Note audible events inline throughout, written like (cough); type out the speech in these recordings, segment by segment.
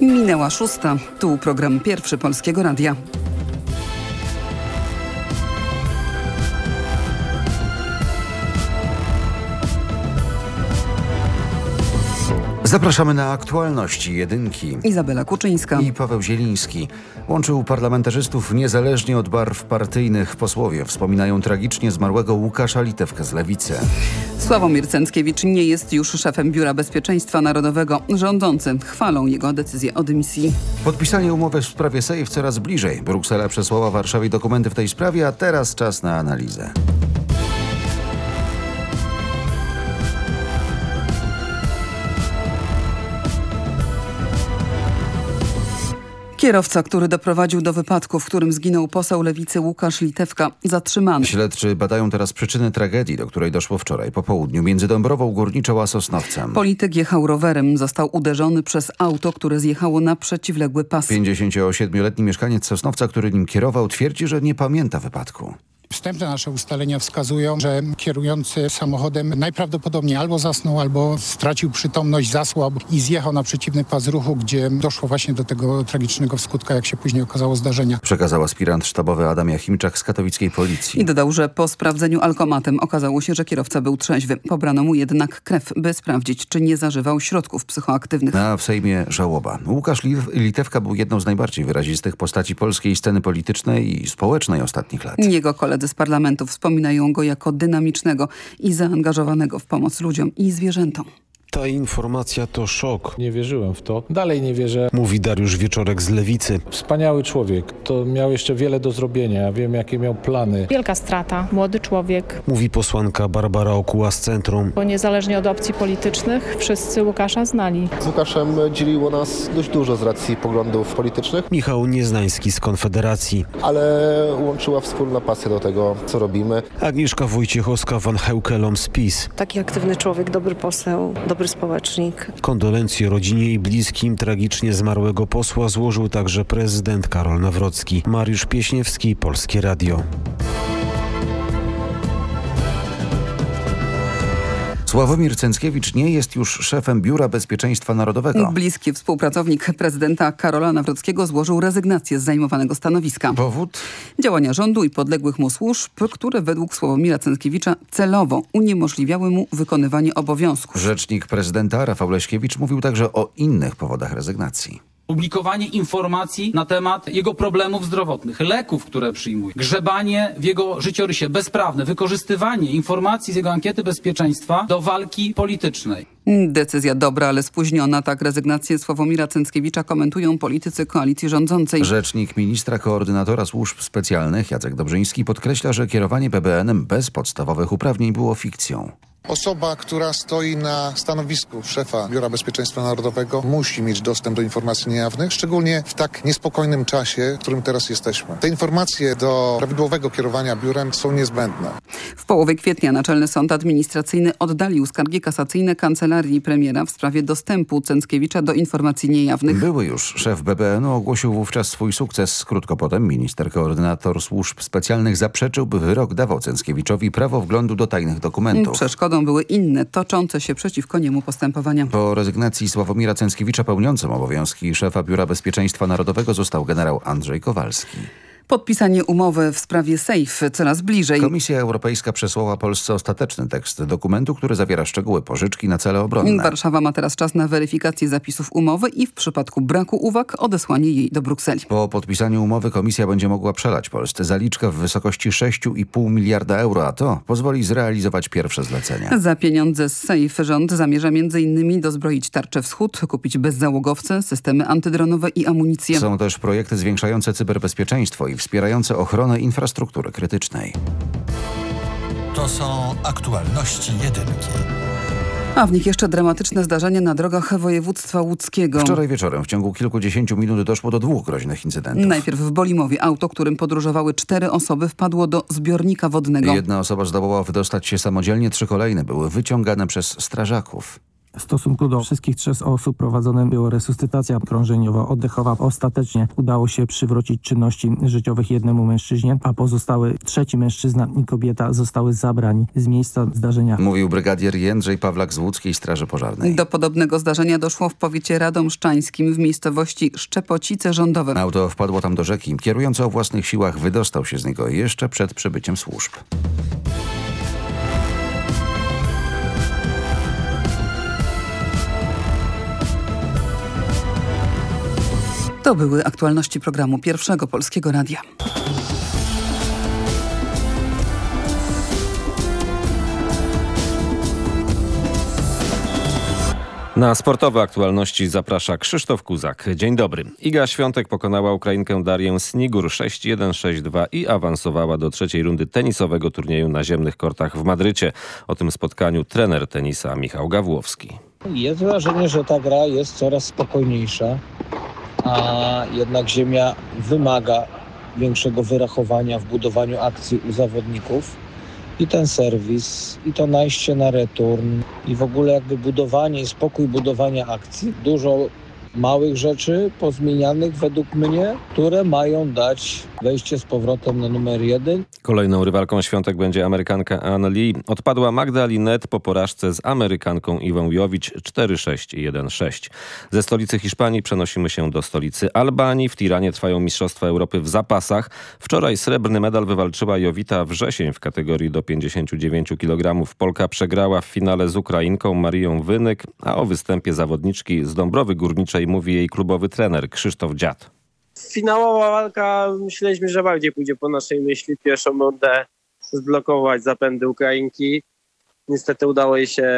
Minęła szósta. Tu program pierwszy Polskiego Radia. Zapraszamy na aktualności jedynki. Izabela Kuczyńska. I Paweł Zieliński. Łączył parlamentarzystów niezależnie od barw partyjnych. Posłowie wspominają tragicznie zmarłego Łukasza Litewkę z Lewicy. Sławomir Cęckiewicz nie jest już szefem Biura Bezpieczeństwa Narodowego. Rządzący chwalą jego decyzję o dymisji. Podpisanie umowy w sprawie SAFE coraz bliżej. Bruksela przesłała Warszawie dokumenty w tej sprawie, a teraz czas na analizę. Kierowca, który doprowadził do wypadku, w którym zginął poseł lewicy Łukasz Litewka, zatrzymany. Śledczy badają teraz przyczyny tragedii, do której doszło wczoraj po południu między Dąbrową Górniczą a Sosnowcem. Polityk jechał rowerem, został uderzony przez auto, które zjechało na przeciwległy pas. 57-letni mieszkaniec Sosnowca, który nim kierował, twierdzi, że nie pamięta wypadku. Wstępne nasze ustalenia wskazują, że kierujący samochodem najprawdopodobniej albo zasnął, albo stracił przytomność, zasłabł i zjechał na przeciwny pas ruchu, gdzie doszło właśnie do tego tragicznego w skutkach, jak się później okazało, zdarzenia. Przekazał aspirant sztabowy Adam Jachimczak z katowickiej policji. I dodał, że po sprawdzeniu alkomatem okazało się, że kierowca był trzeźwy. Pobrano mu jednak krew, by sprawdzić, czy nie zażywał środków psychoaktywnych. A w Sejmie żałoba. Łukasz Litewka był jedną z najbardziej wyrazistych postaci polskiej sceny politycznej i społecznej ostatnich lat. Jego koledzy z parlamentu wspominają go jako dynamicznego i zaangażowanego w pomoc ludziom i zwierzętom. Ta informacja to szok. Nie wierzyłem w to. Dalej nie wierzę. Mówi Dariusz Wieczorek z Lewicy. Wspaniały człowiek. To miał jeszcze wiele do zrobienia. Ja wiem, jakie miał plany. Wielka strata. Młody człowiek. Mówi posłanka Barbara Okuła z Centrum. Bo niezależnie od opcji politycznych, wszyscy Łukasza znali. Z Łukaszem dzieliło nas dość dużo z racji poglądów politycznych. Michał Nieznański z Konfederacji. Ale łączyła wspólna pasja do tego, co robimy. Agnieszka Wojciechowska van Heukelom z PiS. Taki aktywny człowiek, dobry poseł, dobry społecznik. Kondolencje rodzinie i bliskim tragicznie zmarłego posła złożył także prezydent Karol Nawrocki. Mariusz Pieśniewski, Polskie Radio. Sławomir Cęckiewicz nie jest już szefem Biura Bezpieczeństwa Narodowego. Bliski współpracownik prezydenta Karola Nawrockiego złożył rezygnację z zajmowanego stanowiska. Powód? Działania rządu i podległych mu służb, które według Sławomira Cęckiewicza celowo uniemożliwiały mu wykonywanie obowiązków. Rzecznik prezydenta Rafał Leśkiewicz mówił także o innych powodach rezygnacji publikowanie informacji na temat jego problemów zdrowotnych, leków, które przyjmuje, grzebanie w jego życiorysie bezprawne, wykorzystywanie informacji z jego ankiety bezpieczeństwa do walki politycznej. Decyzja dobra, ale spóźniona. Tak rezygnację Sławomira Cęckiewicza komentują politycy koalicji rządzącej. Rzecznik ministra koordynatora służb specjalnych Jacek Dobrzyński podkreśla, że kierowanie BBN-em bez podstawowych uprawnień było fikcją. Osoba, która stoi na stanowisku szefa Biura Bezpieczeństwa Narodowego musi mieć dostęp do informacji niejawnych, szczególnie w tak niespokojnym czasie, w którym teraz jesteśmy. Te informacje do prawidłowego kierowania biurem są niezbędne. W połowie kwietnia Naczelny Sąd Administracyjny oddalił skargi kasacyjne kancelarii premiera w sprawie dostępu Cęckiewicza do informacji niejawnych. Były już szef BBN-u ogłosił wówczas swój sukces. Krótko potem minister koordynator służb specjalnych zaprzeczył, by wyrok dawał Cęckiewiczowi prawo wglądu do tajnych dokumentów. Przeszkodą były inne, toczące się przeciwko niemu postępowania. Po rezygnacji Sławomira Cęckiewicza pełniącym obowiązki szefa Biura Bezpieczeństwa Narodowego został generał Andrzej Kowalski. Podpisanie umowy w sprawie SAFE coraz bliżej. Komisja Europejska przesłała Polsce ostateczny tekst dokumentu, który zawiera szczegóły pożyczki na cele obronne. Warszawa ma teraz czas na weryfikację zapisów umowy i w przypadku braku uwag odesłanie jej do Brukseli. Po podpisaniu umowy komisja będzie mogła przelać Polsce zaliczkę w wysokości 6,5 miliarda euro, a to pozwoli zrealizować pierwsze zlecenia. Za pieniądze z SAFE rząd zamierza m.in. dozbroić tarczę wschód, kupić bezzałogowce, systemy antydronowe i amunicję. Są też projekty zwiększające cyberbezpieczeństwo i wspierające ochronę infrastruktury krytycznej. To są aktualności jedynki. A w nich jeszcze dramatyczne zdarzenie na drogach województwa łódzkiego. Wczoraj wieczorem w ciągu kilkudziesięciu minut doszło do dwóch groźnych incydentów. Najpierw w Bolimowie auto, którym podróżowały cztery osoby wpadło do zbiornika wodnego. Jedna osoba zdołała wydostać się samodzielnie, trzy kolejne były wyciągane przez strażaków. W stosunku do wszystkich trzech osób prowadzona była resuscytacja krążeniowa, oddechowa. Ostatecznie udało się przywrócić czynności życiowych jednemu mężczyźnie, a pozostałe trzeci mężczyzna i kobieta zostały zabrani z miejsca zdarzenia. Mówił brygadier Jędrzej Pawlak z Łódzkiej Straży Pożarnej. Do podobnego zdarzenia doszło w powiecie radomszczańskim w miejscowości Szczepocice Rządowe. Auto wpadło tam do rzeki. Kierujący o własnych siłach wydostał się z niego jeszcze przed przybyciem służb. To były aktualności programu Pierwszego Polskiego Radia. Na sportowe aktualności zaprasza Krzysztof Kuzak. Dzień dobry. Iga Świątek pokonała Ukrainkę Darię Snigur 6-1, 6-2 i awansowała do trzeciej rundy tenisowego turnieju na ziemnych kortach w Madrycie. O tym spotkaniu trener tenisa Michał Gawłowski. Jest wrażenie, że ta gra jest coraz spokojniejsza, a jednak ziemia wymaga większego wyrachowania w budowaniu akcji u zawodników. I ten serwis, i to najście na return, i w ogóle jakby budowanie spokój budowania akcji. Dużo małych rzeczy pozmienianych według mnie, które mają dać wejście z powrotem na numer jeden. Kolejną rywalką świątek będzie Amerykanka Ann Lee. Odpadła Magda Linet po porażce z Amerykanką Iwą Jowicz 4-6 i 1-6. Ze stolicy Hiszpanii przenosimy się do stolicy Albanii. W Tiranie trwają Mistrzostwa Europy w zapasach. Wczoraj srebrny medal wywalczyła Jowita Wrzesień w kategorii do 59 kg. Polka przegrała w finale z Ukrainką Marią Wynyk, a o występie zawodniczki z Dąbrowy Górniczej mówi jej klubowy trener Krzysztof Dziad. Finałowa walka, myśleliśmy, że bardziej pójdzie po naszej myśli. Pierwszą rundę zblokować zapędy Ukrainki. Niestety udało jej się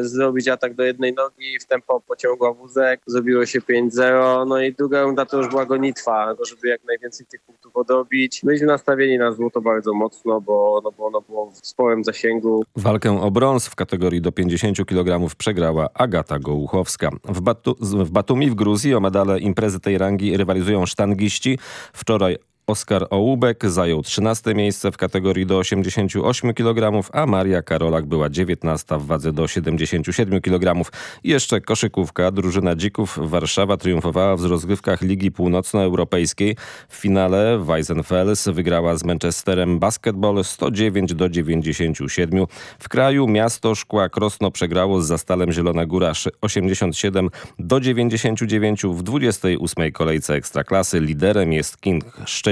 zrobić atak do jednej nogi, w tempo pociągła wózek, zrobiło się 5-0, no i druga runda to już była gonitwa, to żeby jak najwięcej tych punktów odrobić. Byliśmy nastawieni na złoto bardzo mocno, bo, no, bo ono było w sporym zasięgu. Walkę o brąz w kategorii do 50 kg przegrała Agata Gołuchowska. W, Batu w Batumi w Gruzji o medale imprezy tej rangi rywalizują sztangiści. Wczoraj Oskar Ołubek zajął 13 miejsce w kategorii do 88 kg, a Maria Karolak była 19 w wadze do 77 kg. Jeszcze koszykówka. Drużyna Dzików Warszawa triumfowała w rozgrywkach Ligi Północnoeuropejskiej. W finale Weisenfels wygrała z Manchesterem basketball 109 do 97. W kraju miasto Szkła Krosno przegrało z Zastalem Zielona Góra 87 do 99 w 28 kolejce Ekstraklasy. Liderem jest King Szczecin,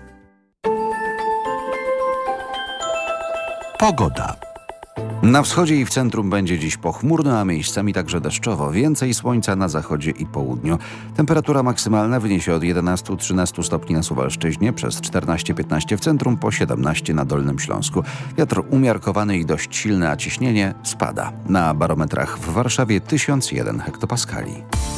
Pogoda. Na wschodzie i w centrum będzie dziś pochmurno, a miejscami także deszczowo. Więcej słońca na zachodzie i południu. Temperatura maksymalna wyniesie od 11-13 stopni na Suwalszczyźnie, przez 14-15 w centrum, po 17 na Dolnym Śląsku. Wiatr umiarkowany i dość silny, a ciśnienie spada. Na barometrach w Warszawie 1001 hektopaskali.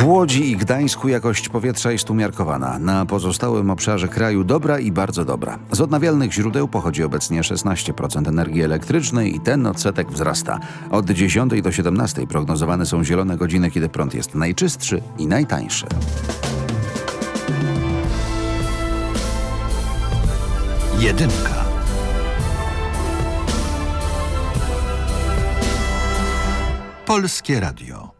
W Łodzi i Gdańsku jakość powietrza jest umiarkowana. Na pozostałym obszarze kraju dobra i bardzo dobra. Z odnawialnych źródeł pochodzi obecnie 16% energii elektrycznej i ten odsetek wzrasta. Od 10 do 17 prognozowane są zielone godziny, kiedy prąd jest najczystszy i najtańszy. Jedynka. Polskie Radio.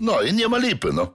No i nie ma lipy, no.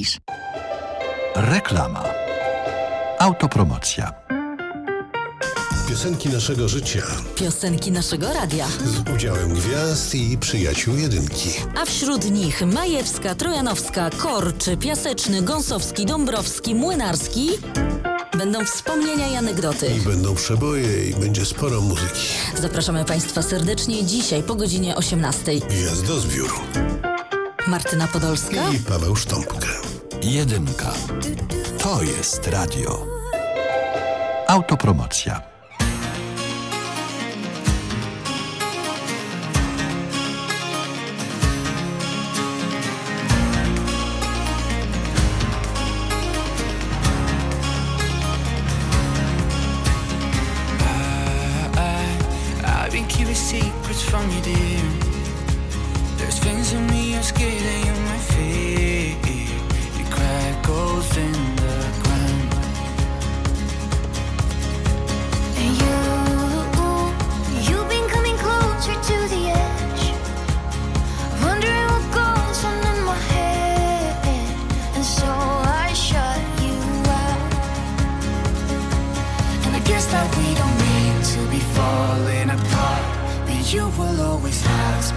Reklama. Autopromocja. Piosenki naszego życia. Piosenki naszego radia. Z udziałem gwiazd i przyjaciół jedynki. A wśród nich Majewska, Trojanowska, Korczy, Piaseczny, Gąsowski, Dąbrowski, Młynarski. Będą wspomnienia i anegdoty. I będą przeboje i będzie sporo muzyki. Zapraszamy Państwa serdecznie dzisiaj po godzinie 18. Gwiazdozbiór. Martyna Podolska i Paweł Sztąpka. Jedynka. To jest radio. Autopromocja. From you, dear.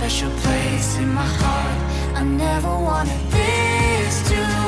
Special place in my heart. I never wanted this to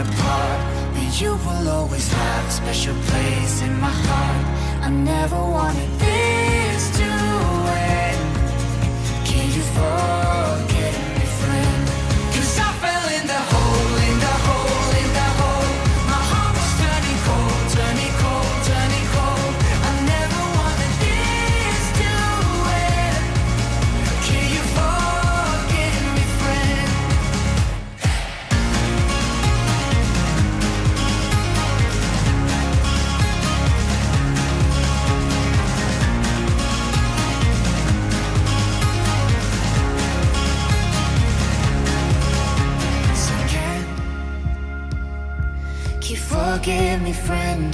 apart. But you will always have a special place in my heart. I never wanted this to end. Can you forgive forgive me, friend?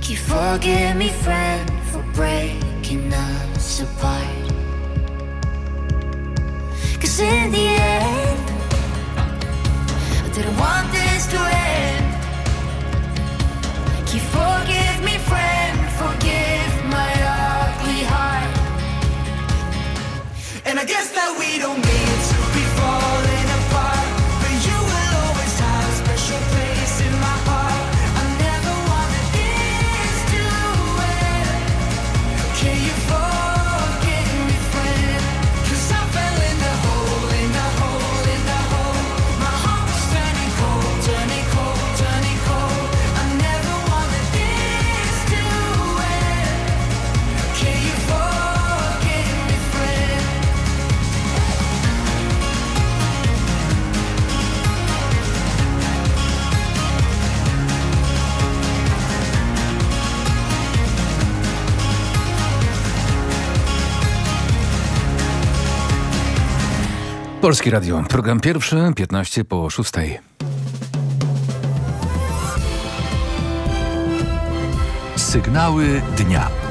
Can you forgive me, friend, for breaking us apart? Cause in the end, I didn't want this to end. Can you forgive me, friend? Forgive my ugly heart. And I guess that Polski Radio, program pierwszy, 15 po 6. Sygnały dnia.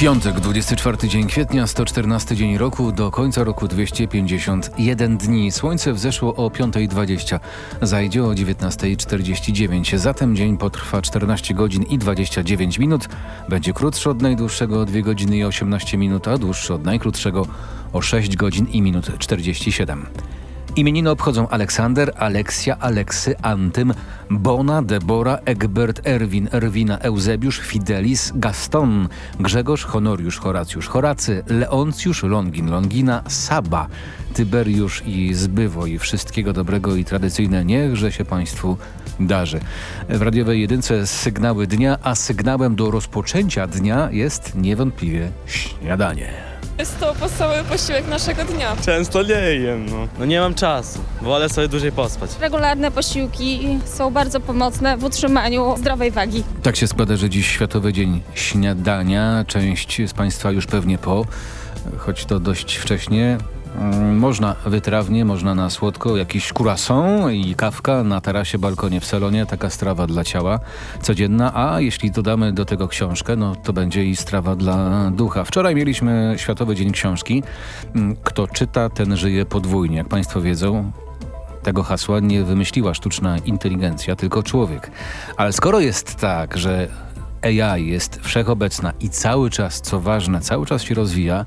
Piątek, 24 dzień kwietnia, 114 dzień roku, do końca roku 251 dni. Słońce wzeszło o 5.20, zajdzie o 19.49. Zatem dzień potrwa 14 godzin i 29 minut. Będzie krótszy od najdłuższego o 2 godziny i 18 minut, a dłuższy od najkrótszego o 6 godzin i minut 47. Imieniny obchodzą Aleksander, Aleksja, Aleksy, Antym, Bona, Debora, Egbert, Erwin, Erwina, Eusebiusz, Fidelis, Gaston, Grzegorz, Honoriusz, Horacjusz, Horacy, Leoncjusz, Longin, Longina, Saba, Tyberiusz i Zbywo i wszystkiego dobrego i tradycyjne niechże się Państwu darzy. W radiowej jedynce sygnały dnia, a sygnałem do rozpoczęcia dnia jest niewątpliwie śniadanie. Jest to podstawowy posiłek naszego dnia. Często nie jem, no. No nie mam czasu, wolę sobie dłużej pospać. Regularne posiłki są bardzo pomocne w utrzymaniu zdrowej wagi. Tak się składa, że dziś Światowy Dzień Śniadania. Część z Państwa już pewnie po, choć to dość wcześnie. Mm, Można wytrawnie, można na słodko, jakiś croissant i kawka na tarasie, balkonie, w salonie. Taka strawa dla ciała codzienna, a jeśli dodamy do tego książkę, no to będzie i strawa dla ducha. Wczoraj mieliśmy Światowy Dzień Książki. Mm, Kto czyta, ten żyje podwójnie. Jak Państwo wiedzą, tego hasła nie wymyśliła sztuczna inteligencja, tylko człowiek. Ale skoro jest tak, że AI jest wszechobecna i cały czas, co ważne, cały czas się rozwija,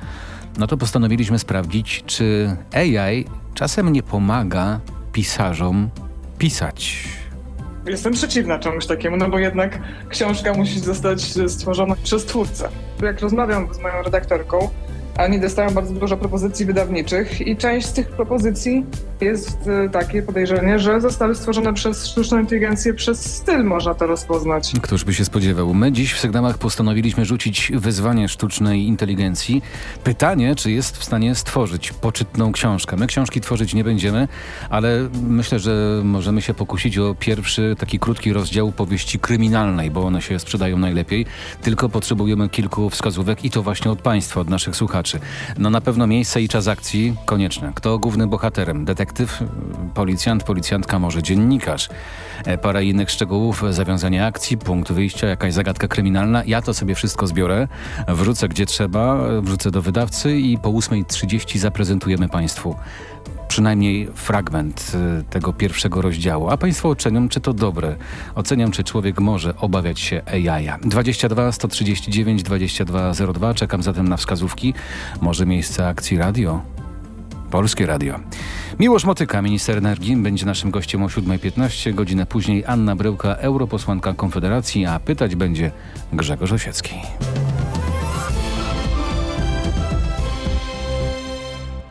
no to postanowiliśmy sprawdzić, czy AI czasem nie pomaga pisarzom pisać. Jestem przeciwna czemuś takiemu, no bo jednak książka musi zostać stworzona przez twórcę. Jak rozmawiam z moją redaktorką, oni dostają bardzo dużo propozycji wydawniczych i część z tych propozycji jest e, takie podejrzenie, że zostały stworzone przez sztuczną inteligencję, przez styl można to rozpoznać. Któż by się spodziewał? My dziś w sygnałach postanowiliśmy rzucić wyzwanie sztucznej inteligencji. Pytanie, czy jest w stanie stworzyć poczytną książkę. My książki tworzyć nie będziemy, ale myślę, że możemy się pokusić o pierwszy taki krótki rozdział powieści kryminalnej, bo one się sprzedają najlepiej. Tylko potrzebujemy kilku wskazówek i to właśnie od Państwa, od naszych słuchaczy. No na pewno miejsce i czas akcji konieczne. Kto głównym bohaterem? Detektyw, policjant, policjantka, może dziennikarz. E, Parę innych szczegółów, zawiązanie akcji, punkt wyjścia, jakaś zagadka kryminalna. Ja to sobie wszystko zbiorę, wrzucę gdzie trzeba, wrzucę do wydawcy i po 8.30 zaprezentujemy Państwu przynajmniej fragment y, tego pierwszego rozdziału, a Państwo ocenią, czy to dobre. Oceniam, czy człowiek może obawiać się AI. 22 139 2202. Czekam zatem na wskazówki. Może miejsce akcji radio? Polskie Radio. Miłosz Motyka, minister energii, będzie naszym gościem o 7.15. Godzinę później Anna Bryłka, europosłanka Konfederacji, a pytać będzie Grzegorz Osiecki.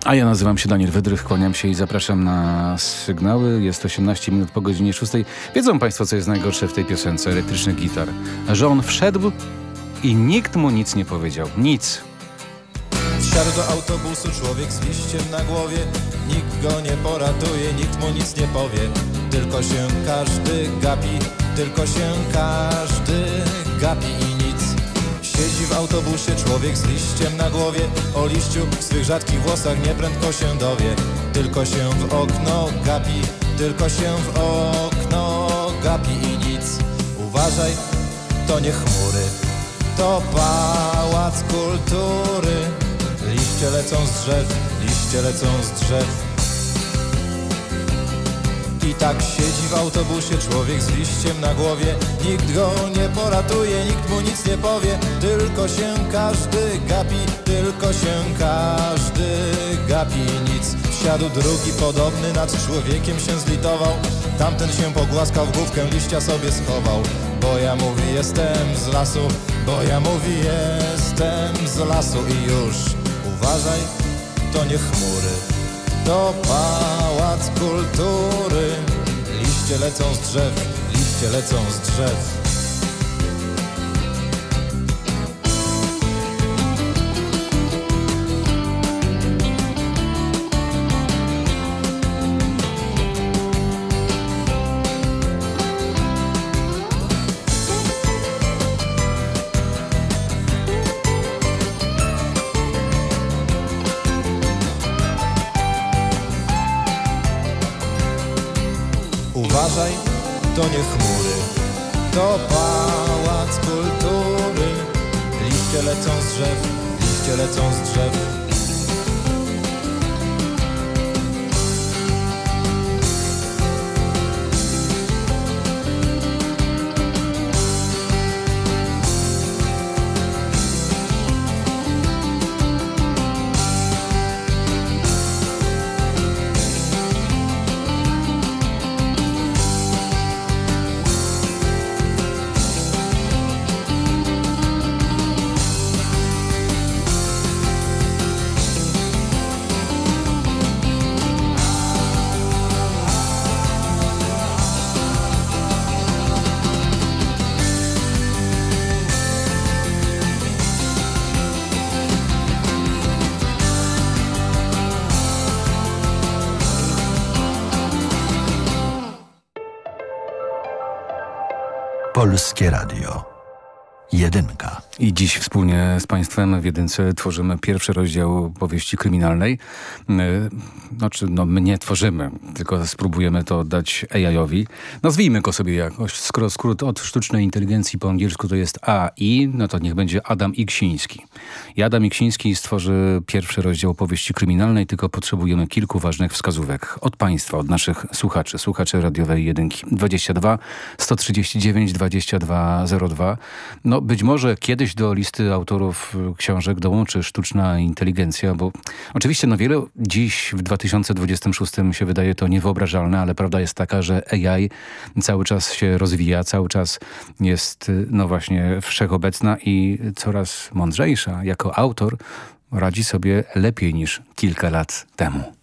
A ja nazywam się Daniel Wydrych, kłaniam się i zapraszam na sygnały. Jest 18 minut po godzinie 6. Wiedzą Państwo, co jest najgorsze w tej piosence elektrycznych gitar? Że on wszedł i nikt mu nic nie powiedział. Nic. Wsiadł do autobusu człowiek z liściem na głowie Nikt go nie poratuje, nikt mu nic nie powie Tylko się każdy gapi, tylko się każdy gapi i nic Siedzi w autobusie człowiek z liściem na głowie. O liściu w swych rzadkich włosach nieprędko się dowie. Tylko się w okno gapi, tylko się w okno gapi i nic. Uważaj, to nie chmury, to pałac kultury. Liście lecą z drzew, liście lecą z drzew i tak siedzi w autobusie człowiek z liściem na głowie. Nikt go nie poratuje, nikt mu nic nie powie. Tylko się każdy gapi, tylko się każdy gapi. Nic. Wsiadł drugi podobny nad człowiekiem się zlitował. Tamten się pogłaskał w główkę liścia sobie schował. Bo ja mówi jestem z lasu, bo ja mówi jestem z lasu. I już Uważaj, to nie chmury to kultury. Liście lecą z drzew, liście lecą z drzew dziś wspólnie z Państwem w Jedynce tworzymy pierwszy rozdział powieści kryminalnej. Znaczy, no my nie tworzymy, tylko spróbujemy to oddać AI-owi. Nazwijmy go sobie jakoś. Skoro skrót od sztucznej inteligencji po angielsku to jest AI, no to niech będzie Adam Iksiński. I Adam Iksiński stworzy pierwszy rozdział powieści kryminalnej, tylko potrzebujemy kilku ważnych wskazówek. Od Państwa, od naszych słuchaczy, słuchaczy radiowej jedynki. 22 139 2202. No być może kiedyś do listy autorów y, książek dołączy sztuczna inteligencja, bo oczywiście no wiele dziś w 2026 się wydaje to niewyobrażalne, ale prawda jest taka, że AI cały czas się rozwija, cały czas jest y, no właśnie wszechobecna i coraz mądrzejsza. Jako autor radzi sobie lepiej niż kilka lat temu.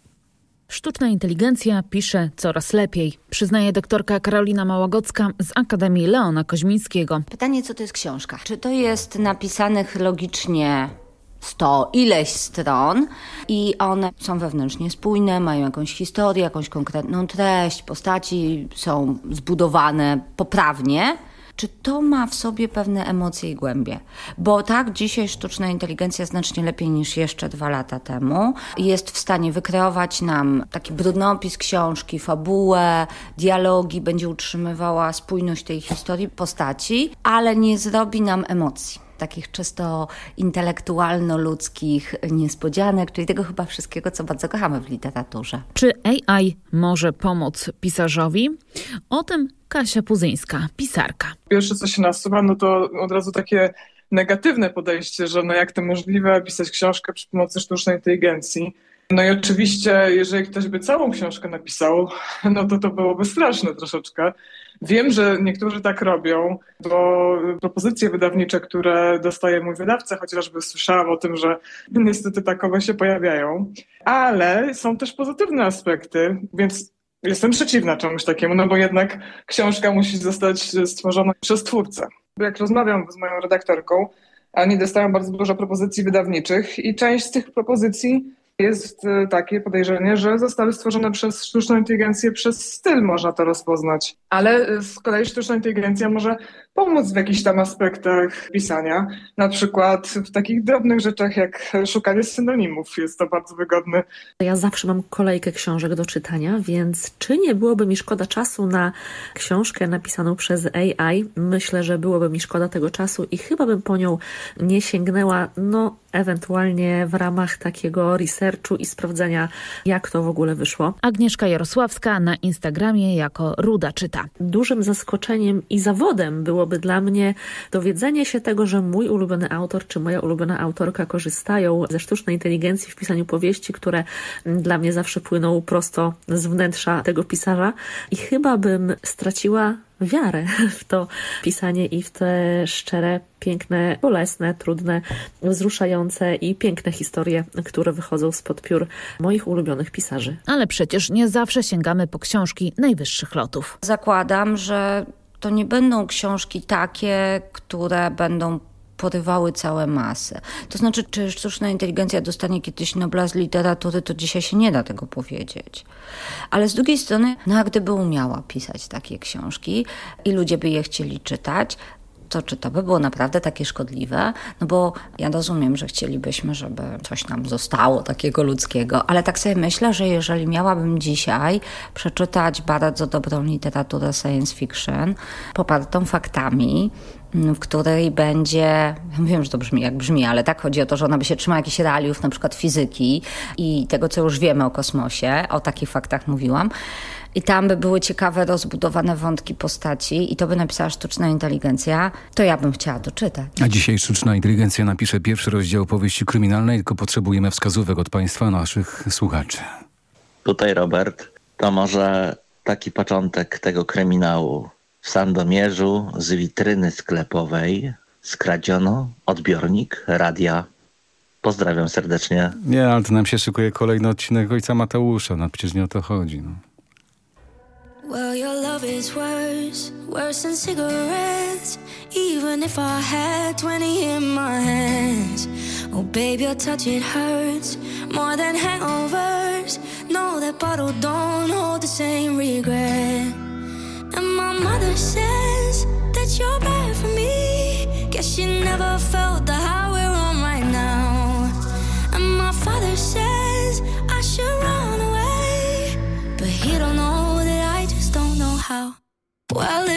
Sztuczna inteligencja pisze coraz lepiej, przyznaje doktorka Karolina Małagocka z Akademii Leona Koźmińskiego. Pytanie, co to jest książka? Czy to jest napisanych logicznie 100 ileś stron i one są wewnętrznie spójne, mają jakąś historię, jakąś konkretną treść, postaci są zbudowane poprawnie? Czy to ma w sobie pewne emocje i głębie? Bo tak, dzisiaj sztuczna inteligencja znacznie lepiej niż jeszcze dwa lata temu jest w stanie wykreować nam taki brudnopis książki, fabułę, dialogi, będzie utrzymywała spójność tej historii, postaci, ale nie zrobi nam emocji takich czysto intelektualno-ludzkich niespodzianek, czyli tego chyba wszystkiego, co bardzo kochamy w literaturze. Czy AI może pomóc pisarzowi? O tym Kasia Puzyńska, pisarka. Pierwsze, co się nasuwa, no to od razu takie negatywne podejście, że no jak to możliwe pisać książkę przy pomocy sztucznej inteligencji. No i oczywiście, jeżeli ktoś by całą książkę napisał, no to to byłoby straszne troszeczkę. Wiem, że niektórzy tak robią, bo propozycje wydawnicze, które dostaje mój wydawca, chociażby słyszałam o tym, że niestety takowe się pojawiają, ale są też pozytywne aspekty, więc jestem przeciwna czemuś takiemu, no bo jednak książka musi zostać stworzona przez twórcę. Jak rozmawiam z moją redaktorką, oni dostają bardzo dużo propozycji wydawniczych i część z tych propozycji jest e, takie podejrzenie, że zostały stworzone przez sztuczną inteligencję, przez styl można to rozpoznać. Ale z kolei sztuczna inteligencja może pomóc w jakichś tam aspektach pisania, na przykład w takich drobnych rzeczach jak szukanie synonimów. Jest to bardzo wygodne. Ja zawsze mam kolejkę książek do czytania, więc czy nie byłoby mi szkoda czasu na książkę napisaną przez AI? Myślę, że byłoby mi szkoda tego czasu i chyba bym po nią nie sięgnęła, no ewentualnie w ramach takiego researchu i sprawdzenia, jak to w ogóle wyszło. Agnieszka Jarosławska na Instagramie jako Ruda czyta. Dużym zaskoczeniem i zawodem byłoby dla mnie dowiedzenie się tego, że mój ulubiony autor czy moja ulubiona autorka korzystają ze sztucznej inteligencji w pisaniu powieści, które dla mnie zawsze płyną prosto z wnętrza tego pisarza i chyba bym straciła wiarę (laughs) w to pisanie i w te szczere, piękne, bolesne, trudne, wzruszające i piękne historie, które wychodzą spod piór moich ulubionych pisarzy. Ale przecież nie zawsze sięgamy po książki najwyższych lotów. Zakładam, że to nie będą książki takie, które będą porywały całe masy. To znaczy, czy sztuczna inteligencja dostanie kiedyś Nobla z literatury, to dzisiaj się nie da tego powiedzieć. Ale z drugiej strony, no a gdyby umiała pisać takie książki i ludzie by je chcieli czytać, to czy to by było naprawdę takie szkodliwe? No bo ja rozumiem, że chcielibyśmy, żeby coś nam zostało takiego ludzkiego, ale tak sobie myślę, że jeżeli miałabym dzisiaj przeczytać bardzo dobrą literaturę science fiction, popartą faktami, m, w której będzie, ja wiem, że to brzmi jak brzmi, ale tak chodzi o to, że ona by się trzymała jakichś realiów, na przykład fizyki i tego, co już wiemy o kosmosie, o takich faktach mówiłam, i tam by były ciekawe, rozbudowane wątki postaci i to by napisała sztuczna inteligencja, to ja bym chciała doczytać. A dzisiaj sztuczna inteligencja napisze pierwszy rozdział powieści kryminalnej, tylko potrzebujemy wskazówek od Państwa, naszych słuchaczy. Tutaj Robert, to może taki początek tego kryminału. W Sandomierzu z witryny sklepowej skradziono odbiornik radia. Pozdrawiam serdecznie. Nie, ale to nam się szykuje kolejny odcinek Ojca Mateusza, no przecież nie o to chodzi. No. Well, your love is worse, worse than cigarettes. Even if I had 20 in my hands. Oh, babe, your touch, it hurts more than hangovers. No, that bottle don't hold the same regret. And my mother says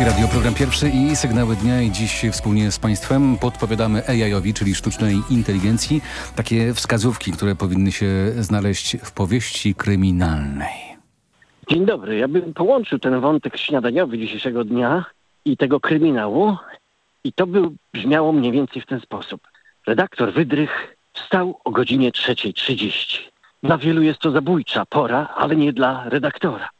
Polskie Radio, program pierwszy i sygnały dnia i dziś wspólnie z Państwem podpowiadamy AI-owi, czyli sztucznej inteligencji, takie wskazówki, które powinny się znaleźć w powieści kryminalnej. Dzień dobry. Ja bym połączył ten wątek śniadaniowy dzisiejszego dnia i tego kryminału i to by brzmiało mniej więcej w ten sposób. Redaktor Wydrych wstał o godzinie 3.30. Dla wielu jest to zabójcza pora, ale nie dla redaktora.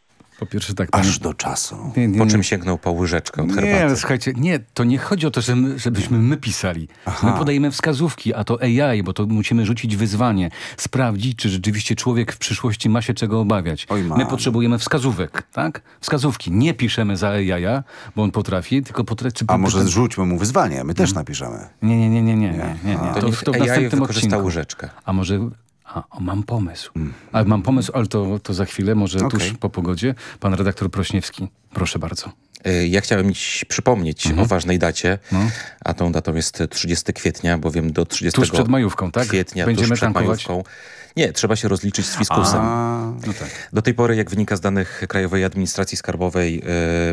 Po pierwsze tak. Aż do czasu. Nie, nie, Po nie. czym sięgnął po łyżeczkę od Nie, herbaty? ale słuchajcie, nie, to nie chodzi o to, że my, żebyśmy my pisali. My podajemy wskazówki, a to AI, bo to musimy rzucić wyzwanie, sprawdzić, czy rzeczywiście człowiek w przyszłości ma się czego obawiać. ma. My potrzebujemy wskazówek, tak? Wskazówki. Nie piszemy za AI, bo on potrafi, tylko potrafi... A może zrzućmy mu wyzwanie, my też napiszemy. Nie, nie, nie, nie, nie, nie, nie, nie. To niech AI wykorzysta łyżeczkę. A może... A, o, mam pomysł. Ale mam pomysł, ale to, to za chwilę, może tuż Okej. po pogodzie. Pan redaktor Prośniewski, proszę bardzo. Y, Ja chciałem ci przypomnieć Mhm. o ważnej dacie, No. a tą datą jest 30 kwietnia, bowiem do 30 Tuż przed majówką, tak? kwietnia, Będziemy tuż przed tankować? majówką. Nie, trzeba się rozliczyć z fiskusem. A, no tak. Do tej pory, jak wynika z danych Krajowej Administracji Skarbowej,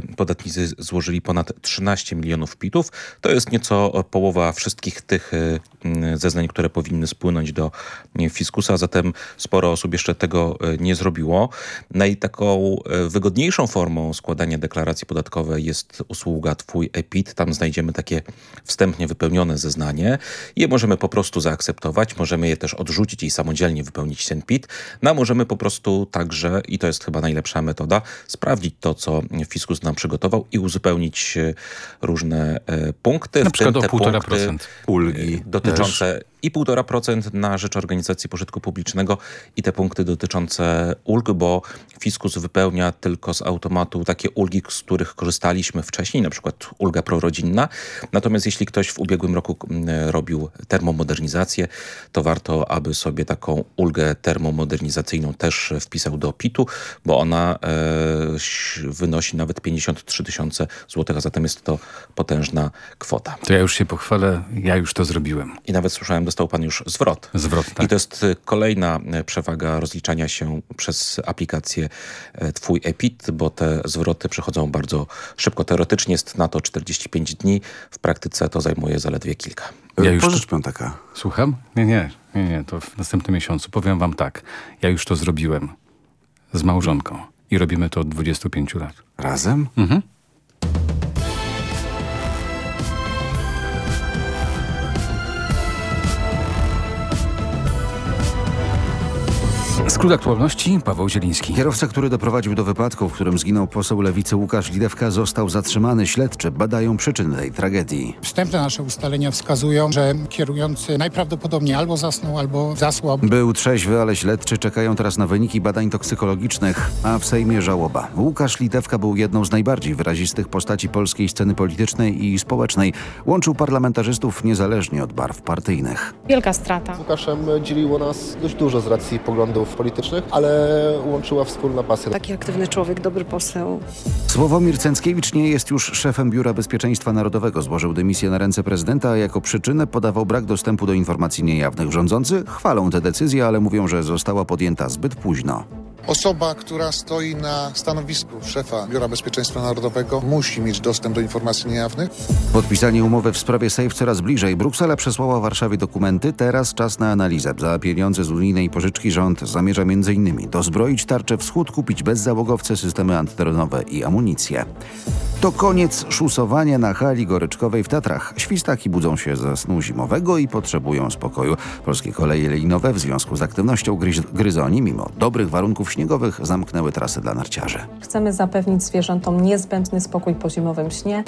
e, podatnicy złożyli ponad 13 milionów pitów. To jest nieco połowa wszystkich tych m, zeznań, które powinny spłynąć do e, fiskusa, zatem sporo osób jeszcze tego e, nie zrobiło. Najtaką e, wygodniejszą formą składania deklaracji podatkowej jest usługa Twój EPIT. Tam znajdziemy takie wstępnie wypełnione zeznanie. Je możemy po prostu zaakceptować, możemy je też odrzucić i samodzielnie wypełnić ten PIT. No a możemy po prostu także, i to jest chyba najlepsza metoda, sprawdzić to, co fiskus nam przygotował i uzupełnić e, różne e, punkty. Na przykład o te 1,5%. punkty, Ulgi dotyczące i 1,5% na rzecz organizacji pożytku publicznego i te punkty dotyczące ulg, bo fiskus wypełnia tylko z automatu takie ulgi, z których korzystaliśmy wcześniej, na przykład ulga prorodzinna. Natomiast jeśli ktoś w ubiegłym roku m, robił termomodernizację, to warto, aby sobie taką ulgę termomodernizacyjną też wpisał do PIT-u, bo ona e, wynosi nawet 53 tysiące złotych, a zatem jest to potężna kwota. To ja już się pochwalę, ja już to zrobiłem. I nawet słyszałem, dostał pan już zwrot. Zwrot, tak. I to jest e, kolejna e, przewaga rozliczania się przez aplikację e, Twój EPIT, bo te zwroty przychodzą bardzo szybko. Teoretycznie jest na to 45 dni, w praktyce to zajmuje zaledwie kilka. Ja już Pożycz piątaka. Słucham? Nie, nie, nie, nie, to w następnym miesiącu. Powiem wam tak, ja już to zrobiłem z małżonką i robimy to od 25 lat. Razem? Mhm. Skrót aktualności, Paweł Zieliński. Kierowca, który doprowadził do wypadku, w którym zginął poseł lewicy Łukasz Lidewka, został zatrzymany. Śledczy badają przyczyny tej tragedii. Wstępne nasze ustalenia wskazują, że kierujący najprawdopodobniej albo zasnął, albo zasłabł. Był trzeźwy, ale śledczy czekają teraz na wyniki badań toksykologicznych, a w Sejmie żałoba. Łukasz Litewka był jedną z najbardziej wyrazistych postaci polskiej sceny politycznej i społecznej. Łączył parlamentarzystów niezależnie od barw partyjnych. Wielka strata. Z Łukaszem dzieliło nas dość dużo z racji poglądów politycznych, ale łączyła wspólna pasja. Taki aktywny człowiek, dobry poseł. Sławomir Cęckiewicz nie jest już szefem Biura Bezpieczeństwa Narodowego. Złożył dymisję na ręce prezydenta, a jako przyczynę podawał brak dostępu do informacji niejawnych. Rządzący chwalą tę decyzję, ale mówią, że została podjęta zbyt późno. Osoba, która stoi na stanowisku szefa Biura Bezpieczeństwa Narodowego musi mieć dostęp do informacji niejawnych. Podpisanie umowy w sprawie SAFE coraz bliżej. Bruksela przesłała Warszawie dokumenty. Teraz czas na analizę. Za pieniądze z unijnej pożyczki rząd zamierza m.in. dozbroić tarczę wschód, kupić bezzałogowce, systemy antydronowe i amunicję. To koniec szusowania na hali goryczkowej w Tatrach. Świstaki budzą się ze snu zimowego i potrzebują spokoju. Polskie koleje linowe w związku z aktywnością gryz gryzoni, mimo dobrych warunków śniegowych, zamknęły trasy dla narciarzy. Chcemy zapewnić zwierzętom niezbędny spokój po zimowym śnie.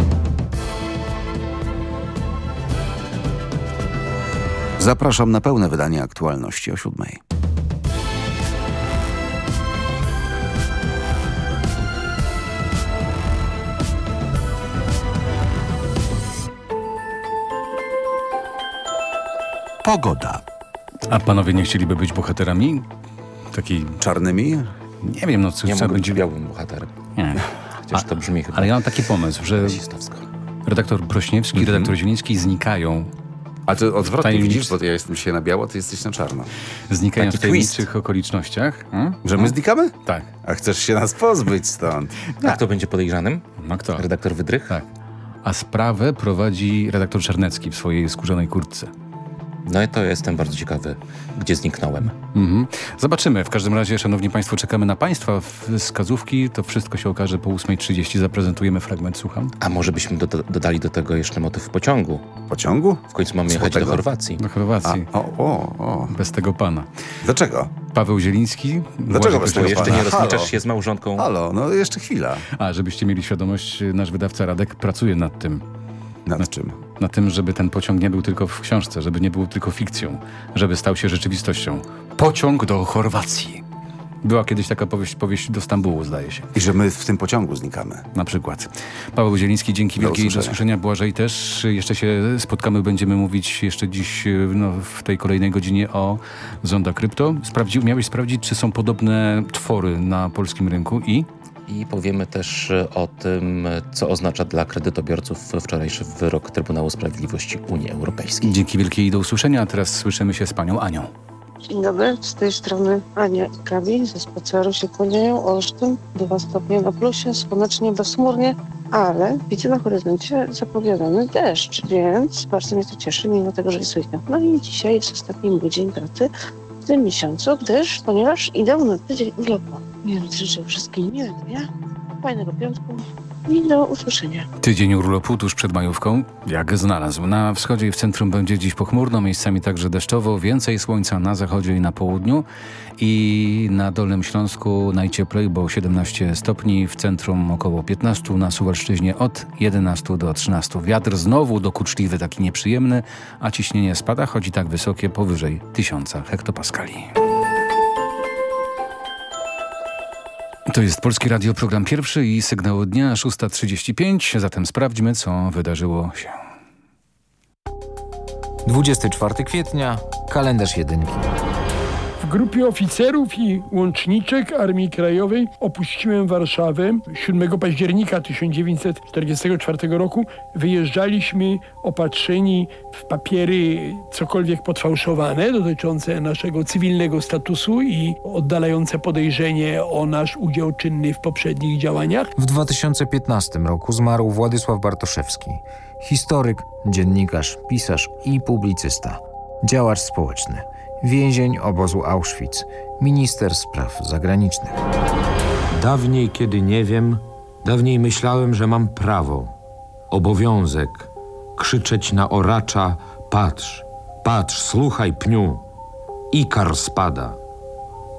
Zapraszam na pełne wydanie aktualności o siódmej. Pogoda. A panowie nie chcieliby być bohaterami? Takiej... Czarnymi? Nie wiem, no co Nie mogę będzie... być białym bohaterem. Nie. Chociaż to brzmi chyba Ale ja mam taki pomysł, że redaktor Prośniewski, Mhm. redaktor Zieliński znikają. A ty odwrotnie Tajemnic- widzisz, bo ja jestem dzisiaj na biało, ty jesteś na czarno. Znikają Taki w tajemniczych okolicznościach. Hmm? Że my znikamy? Tak. A chcesz się nas pozbyć stąd? (laughs) A kto będzie podejrzanym? No kto? Redaktor Wydrych? Tak. A sprawę prowadzi redaktor Czarnecki w swojej skórzanej kurtce. No i to jestem bardzo ciekawy, gdzie zniknąłem. Mhm. Zobaczymy. W każdym razie, szanowni państwo, czekamy na państwa wskazówki. To wszystko się okaże po 8.30. Zaprezentujemy fragment, słucham. A może byśmy do, dodali do tego jeszcze motyw pociągu? Pociągu? W końcu mamy jechać do? Chorwacji. Do Chorwacji. A, o, o, o. Bez tego pana. Dlaczego? Paweł Zieliński. Dlaczego bez tego Kościoł- Jeszcze nie rozliczasz się z małżonką? Halo, no jeszcze chwila. A, żebyście mieli świadomość, nasz wydawca Radek pracuje nad tym. Nad czym? Na tym, żeby ten pociąg nie był tylko w książce, żeby nie był tylko fikcją, żeby stał się rzeczywistością. Pociąg do Chorwacji. Była kiedyś taka powieść, powieść do Stambułu, zdaje się. I że my w tym pociągu znikamy. Na przykład. Paweł Zieliński, dzięki Do wielkiej. Do usłyszenia. usłyszenia. Błażej też. Jeszcze się spotkamy, będziemy mówić jeszcze dziś no, w tej kolejnej godzinie o Zonda Krypto. Sprawdził, miałeś sprawdzić, czy są podobne twory na polskim rynku i... I powiemy też e, o tym, co oznacza dla kredytobiorców wczorajszy wyrok Trybunału Sprawiedliwości Unii Europejskiej. Dzięki wielkiej i do usłyszenia. a Teraz słyszymy się z panią Anią. Dzień dobry, z tej strony Ania i Kawi ze spaceru się kłaniają. Olsztyn, 2 stopnie na plusie, słonecznie, bezchmurnie, ale widzę na horyzoncie zapowiadany deszcz, więc bardzo mnie to cieszy, mimo tego, że jest weekend. No i dzisiaj jest ostatni mój dzień pracy w tym miesiącu, gdyż, ponieważ idę na tydzień urlopu. Więc życzę wszystkim miłego dnia, fajnego piątku i do usłyszenia. Tydzień urlopu tuż przed majówką, jak znalazł. Na wschodzie i w centrum będzie dziś pochmurno, miejscami także deszczowo, więcej słońca na zachodzie i na południu i na Dolnym Śląsku najcieplej, bo 17 stopni, w centrum około 15, na Suwalszczyźnie od 11 do 13. Wiatr znowu dokuczliwy, taki nieprzyjemny, a ciśnienie spada, choć i tak wysokie, powyżej 1000 hektopaskali. To jest Polski Radio, program pierwszy i sygnał dnia 6.35. Zatem sprawdźmy, co wydarzyło się. 24 kwietnia, kalendarz jedynki. W grupie oficerów i łączniczek Armii Krajowej opuściłem Warszawę 7 października 1944 roku. Wyjeżdżaliśmy opatrzeni w papiery cokolwiek podfałszowane dotyczące naszego cywilnego statusu i oddalające podejrzenie o nasz udział czynny w poprzednich działaniach. W 2015 roku zmarł Władysław Bartoszewski. Historyk, dziennikarz, pisarz i publicysta. Działacz społeczny. Więzień obozu Auschwitz. Minister spraw zagranicznych. Dawniej, kiedy nie wiem, dawniej myślałem, że mam prawo, obowiązek krzyczeć na oracza: Patrz, patrz, słuchaj, pniu. Ikar spada.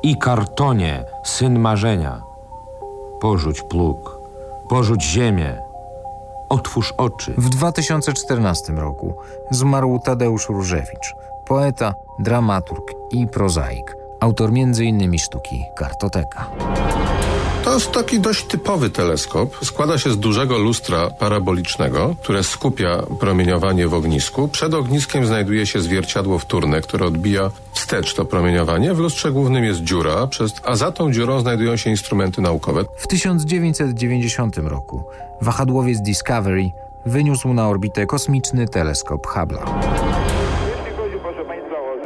Ikar tonie, syn marzenia. Porzuć plug, porzuć ziemię. Otwórz oczy. W 2014 roku zmarł Tadeusz Różewicz, poeta, dramaturg i prozaik. Autor m.in. sztuki Kartoteka. To jest taki dość typowy teleskop. Składa się z dużego lustra parabolicznego, które skupia promieniowanie w ognisku. Przed ogniskiem znajduje się zwierciadło wtórne, które odbija wstecz to promieniowanie. W lustrze głównym jest dziura, a za tą dziurą znajdują się instrumenty naukowe. W 1990 roku wahadłowiec Discovery wyniósł na orbitę kosmiczny teleskop Hubble'a.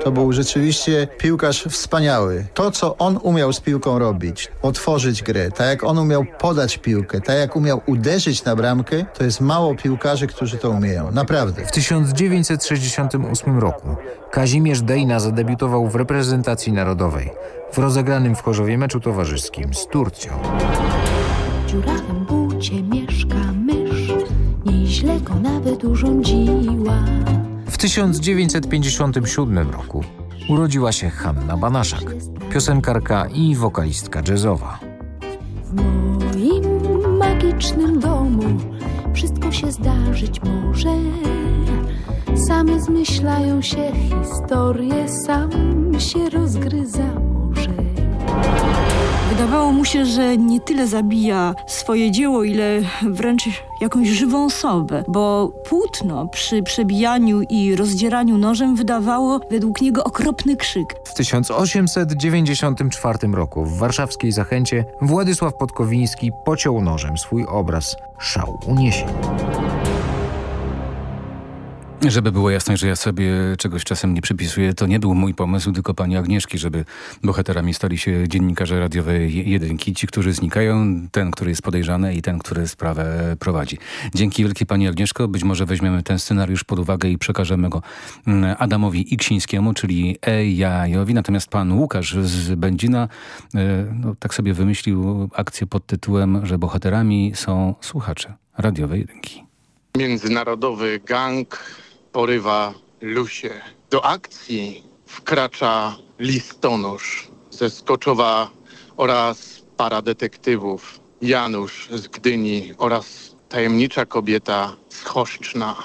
To był rzeczywiście piłkarz wspaniały. To, co on umiał z piłką robić, otworzyć grę, tak jak on umiał podać piłkę, tak jak umiał uderzyć na bramkę, to jest mało piłkarzy, którzy to umieją. Naprawdę. W 1968 roku Kazimierz Dejna zadebiutował w reprezentacji narodowej w rozegranym w Chorzowie meczu towarzyskim z Turcją. W dziurawym bucie mieszka mysz, nieźle go nawet urządziła. W 1957 roku urodziła się Hanna Banaszak, piosenkarka i wokalistka jazzowa. W moim magicznym domu wszystko się zdarzyć może. Same zmyślają się historie, sam się rozgryza orze. Wydawało mu się, że nie tyle zabija swoje dzieło, ile wręcz jakąś żywą osobę, bo płótno przy przebijaniu i rozdzieraniu nożem wydawało według niego okropny krzyk. W 1894 roku w warszawskiej Zachęcie Władysław Podkowiński pociął nożem swój obraz Szał uniesień. Żeby było jasne, że ja sobie czegoś czasem nie przypisuję, to nie był mój pomysł, tylko pani Agnieszki, żeby bohaterami stali się dziennikarze radiowej jedynki, ci, którzy znikają, ten, który jest podejrzany i ten, który sprawę prowadzi. Dzięki wielkie pani Agnieszko, być może weźmiemy ten scenariusz pod uwagę i przekażemy go mm, Adamowi Iksińskiemu, czyli Ejajowi, natomiast pan Łukasz z Będzina e, no, tak sobie wymyślił akcję pod tytułem, że bohaterami są słuchacze radiowej jedynki. Międzynarodowy gang porywa Lusie. Do akcji wkracza listonosz ze Skoczowa oraz para detektywów Janusz z Gdyni oraz tajemnicza kobieta z Choszczna.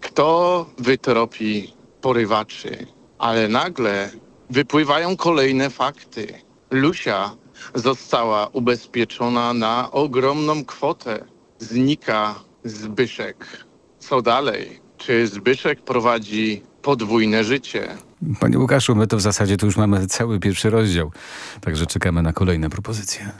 Kto wytropi porywaczy? Ale nagle wypływają kolejne fakty. Lusia została ubezpieczona na ogromną kwotę. Znika Zbyszek. Co dalej? Czy Zbyszek prowadzi podwójne życie? Panie Łukaszu, my to w zasadzie tu już mamy cały pierwszy rozdział, także czekamy na kolejne propozycje.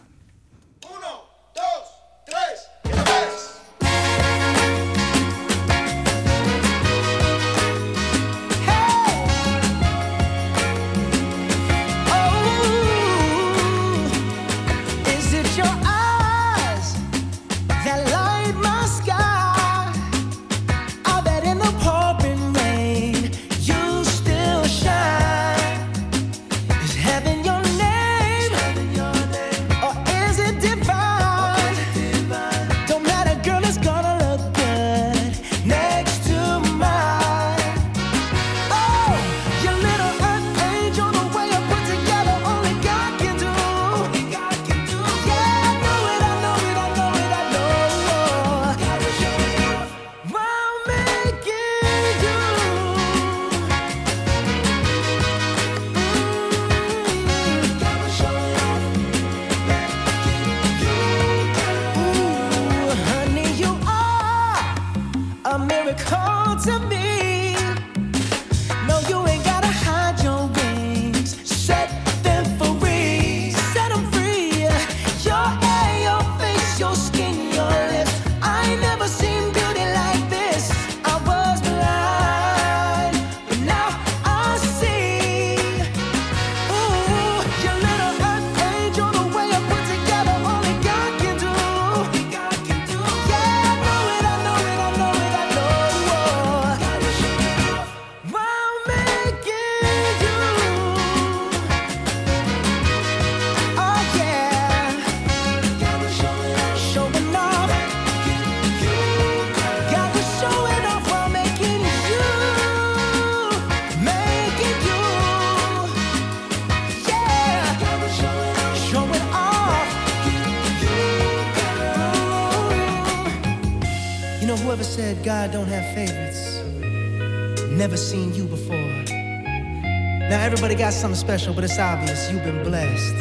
Special, but it's obvious you've been blessed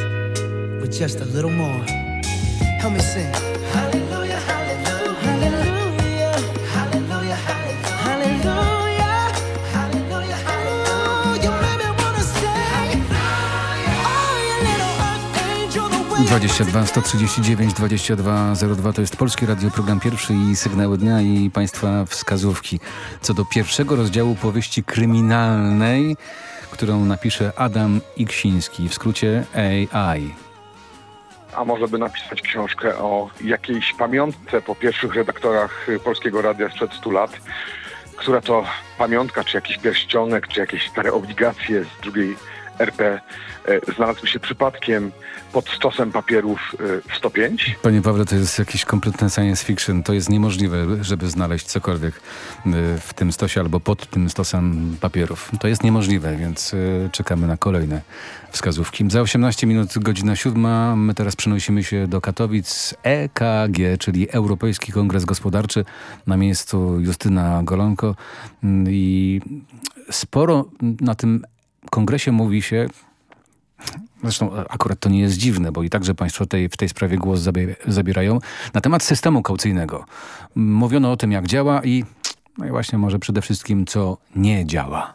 with just a little more. Help me sing. Hallelujah, hallelujah, hallelujah, hallelujah, hallelujah, oh, you little earth angel, the way 22 139 2202 to jest Polskie Radio, program pierwszy i sygnały dnia i Państwa wskazówki. Co do pierwszego rozdziału powieści kryminalnej, którą napisze Adam Iksiński, w skrócie AI. A może by napisać książkę o jakiejś pamiątce po pierwszych redaktorach Polskiego Radia sprzed 100 lat, która to pamiątka, czy jakiś pierścionek, czy jakieś stare obligacje z drugiej RP y, znalazły się przypadkiem pod stosem papierów y, 105. Panie Pawle, to jest jakiś kompletny science fiction. To jest niemożliwe, żeby znaleźć cokolwiek y, w tym stosie albo pod tym stosem papierów. To jest niemożliwe, więc czekamy na kolejne wskazówki. Za 18 minut godzina siódma. My teraz przenosimy się do Katowic. EKG, czyli Europejski Kongres Gospodarczy. Na miejscu Justyna Golonko. Mm, I sporo na tym kongresie mówi się Zresztą e, akurat to nie jest dziwne, bo i także Państwo tej, w tej sprawie głos zabie- zabierają. Na temat systemu kaucyjnego. Mówiono o tym, jak działa i, no i właśnie może przede wszystkim, co nie działa.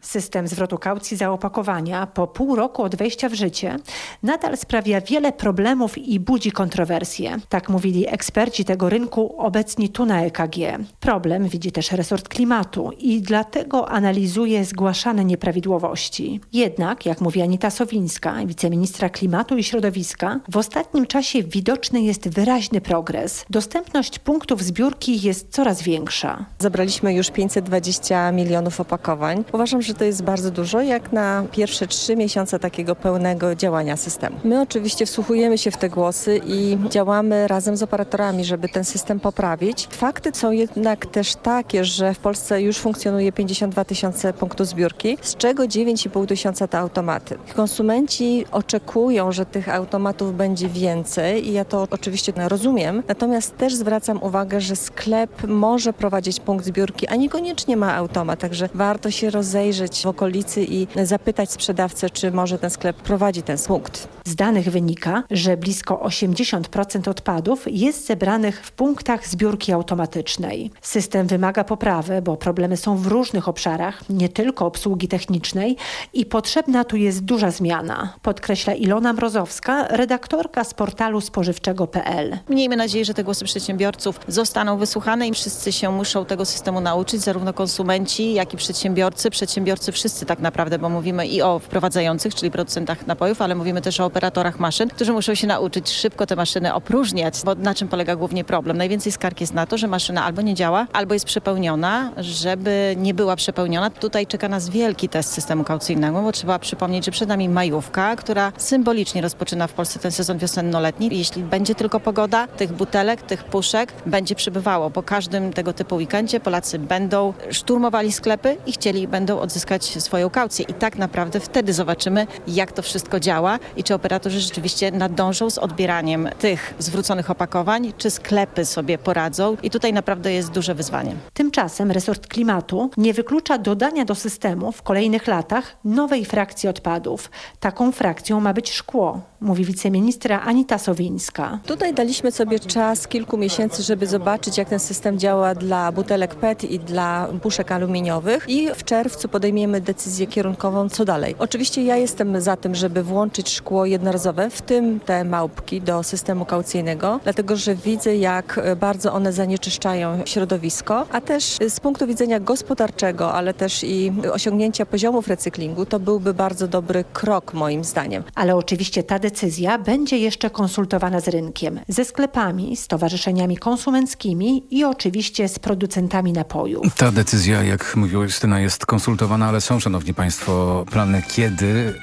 System zwrotu kaucji za opakowania po pół roku od wejścia w życie nadal sprawia wiele problemów i budzi kontrowersje. Tak mówili eksperci tego rynku obecni tu na EKG. Problem widzi też resort klimatu i dlatego analizuje zgłaszane nieprawidłowości. Jednak, jak mówi Anita Sowińska, wiceministra klimatu i środowiska, w ostatnim czasie widoczny jest wyraźny progres. Dostępność punktów zbiórki jest coraz większa. Zabraliśmy już 520 milionów opakowań. Uważam, że to jest bardzo dużo, jak na pierwsze trzy miesiące takiego pełnego działania systemu. My oczywiście wsłuchujemy się w te głosy i działamy razem z operatorami, żeby ten system poprawić. Fakty są jednak też takie, że w Polsce już funkcjonuje 52 tysiące punktów zbiórki, z czego 9,5 tysiąca to automaty. Konsumenci oczekują, że tych automatów będzie więcej i ja to oczywiście rozumiem, natomiast też zwracam uwagę, że sklep może prowadzić punkt zbiórki, a niekoniecznie ma automat, także warto się rozejrzeć w okolicy i zapytać sprzedawcę, czy może ten sklep prowadzi ten punkt. Z danych wynika, że blisko 80% odpadów jest zebranych w punktach zbiórki automatycznej. System wymaga poprawy, bo problemy są w różnych obszarach, nie tylko obsługi technicznej i potrzebna tu jest duża zmiana, podkreśla Ilona Mrozowska, redaktorka z portalu spożywczego.pl. Miejmy nadzieję, że te głosy przedsiębiorców zostaną wysłuchane i wszyscy się muszą tego systemu nauczyć, zarówno konsumenci, jak i przedsiębiorcy. Przedsiębiorcy wszyscy tak naprawdę, bo mówimy i o wprowadzających, czyli producentach napojów, ale mówimy też o operatorach maszyn, którzy muszą się nauczyć szybko te maszyny opróżniać, bo na czym polega głównie problem? Najwięcej skarg jest na to, że maszyna albo nie działa, albo jest przepełniona. Żeby nie była przepełniona, tutaj czeka nas wielki test systemu kaucyjnego, bo trzeba przypomnieć, że przed nami majówka, która symbolicznie rozpoczyna w Polsce ten sezon wiosenno-letni. Jeśli będzie tylko pogoda, tych butelek, tych puszek będzie przybywało. Po każdym tego typu weekendzie Polacy będą szturmowali sklepy i chcieli będą odzyskać odzyskać swoją kaucję. I tak naprawdę wtedy zobaczymy, jak to wszystko działa i czy operatorzy rzeczywiście nadążą z odbieraniem tych zwróconych opakowań, czy sklepy sobie poradzą. I tutaj naprawdę jest duże wyzwanie. Tymczasem resort klimatu nie wyklucza dodania do systemu w kolejnych latach nowej frakcji odpadów. Taką frakcją ma być szkło, mówi wiceministra Anita Sowińska. Tutaj daliśmy sobie czas kilku miesięcy, żeby zobaczyć, jak ten system działa dla butelek PET i dla puszek aluminiowych i w czerwcu podejmiemy decyzję kierunkową, co dalej. Oczywiście ja jestem za tym, żeby włączyć szkło jednorazowe, w tym te małpki, do systemu kaucyjnego, dlatego że widzę, jak bardzo one zanieczyszczają środowisko, a też z punktu widzenia gospodarczego, ale też i osiągnięcia poziomów recyklingu, to byłby bardzo dobry krok moim zdaniem. Ale oczywiście ta decyzja będzie jeszcze konsultowana z rynkiem, ze sklepami, stowarzyszeniami konsumenckimi i oczywiście z producentami napojów. Ta decyzja, jak mówiła Justyna, jest konsultowana, ale są, szanowni państwo, plany kiedy...